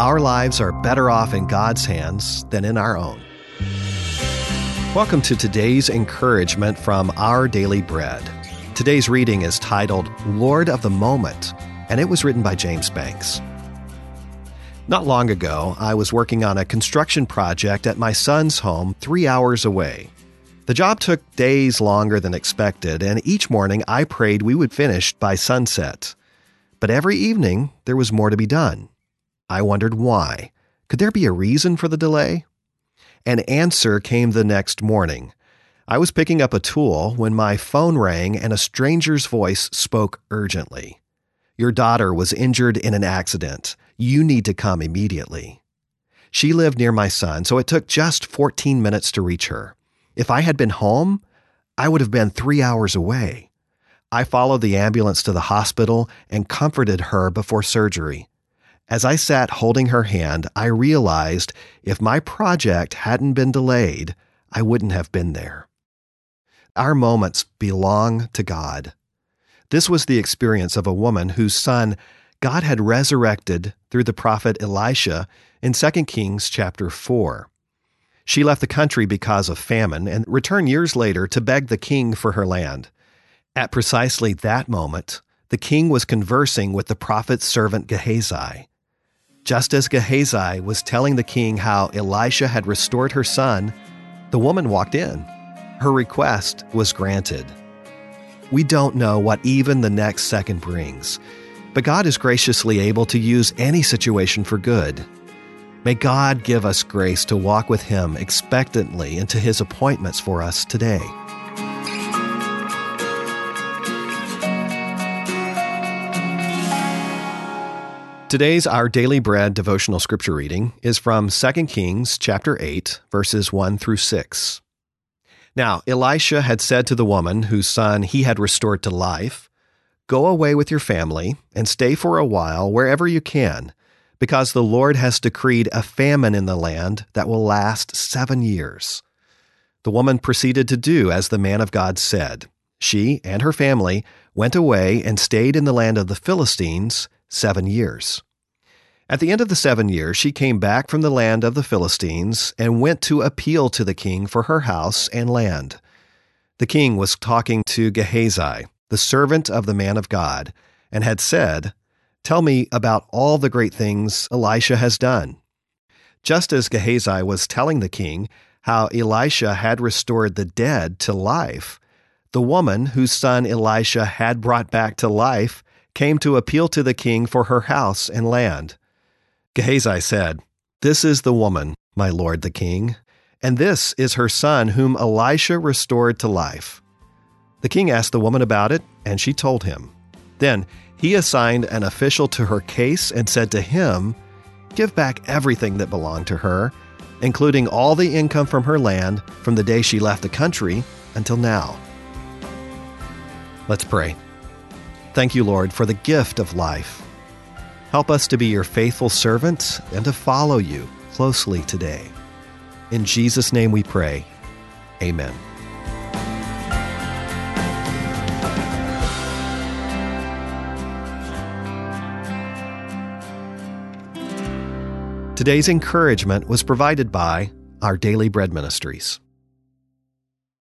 Our lives are better off in God's hands than in our own. Welcome to today's encouragement from Our Daily Bread. Today's reading is titled Lord of the Moment, and it was written by James Banks. Not long ago, I was working on a construction project at my son's home three hours away. The job took days longer than expected, and each morning I prayed we would finish by sunset. But every evening, there was more to be done. I wondered why. Could there be a reason for the delay? An answer came the next morning. I was picking up a tool when my phone rang and a stranger's voice spoke urgently. Your daughter was injured in an accident. You need to come immediately. She lived near my son, so it took just 14 minutes to reach her. If I had been home, I would have been three hours away. I followed the ambulance to the hospital and comforted her before surgery. As I sat holding her hand, I realized if my project hadn't been delayed, I wouldn't have been there. Our moments belong to God. This was the experience of a woman whose son God had resurrected through the prophet Elisha in 2 Kings chapter 4. She left the country because of famine and returned years later to beg the king for her land. At precisely that moment, the king was conversing with the prophet's servant Gehazi. Just as Gehazi was telling the king how Elisha had restored her son, the woman walked in. Her request was granted. We don't know what even the next second brings, but God is graciously able to use any situation for good. May God give us grace to walk with Him expectantly into His appointments for us today. Today's Our Daily Bread devotional scripture reading is from 2 Kings chapter 8 verses 1 through 6. Now, Elisha had said to the woman whose son he had restored to life, Go away with your family and stay for a while wherever you can, because the Lord has decreed a famine in the land that will last seven years. The woman proceeded to do as the man of God said. She and her family went away and stayed in the land of the Philistines seven years. At the end of the seven years, she came back from the land of the Philistines and went to appeal to the king for her house and land. The king was talking to Gehazi, the servant of the man of God, and had said, Tell me about all the great things Elisha has done. Just as Gehazi was telling the king how Elisha had restored the dead to life, the woman whose son Elisha had brought back to life came to appeal to the king for her house and land. Gehazi said, This is the woman, my lord the king, and this is her son whom Elisha restored to life. The king asked the woman about it, and she told him. Then he assigned an official to her case and said to him, Give back everything that belonged to her, including all the income from her land from the day she left the country until now. Let's pray. Thank you, Lord, for the gift of life. Help us to be your faithful servants and to follow you closely today. In Jesus' name we pray. Amen. Today's encouragement was provided by our Daily Bread Ministries.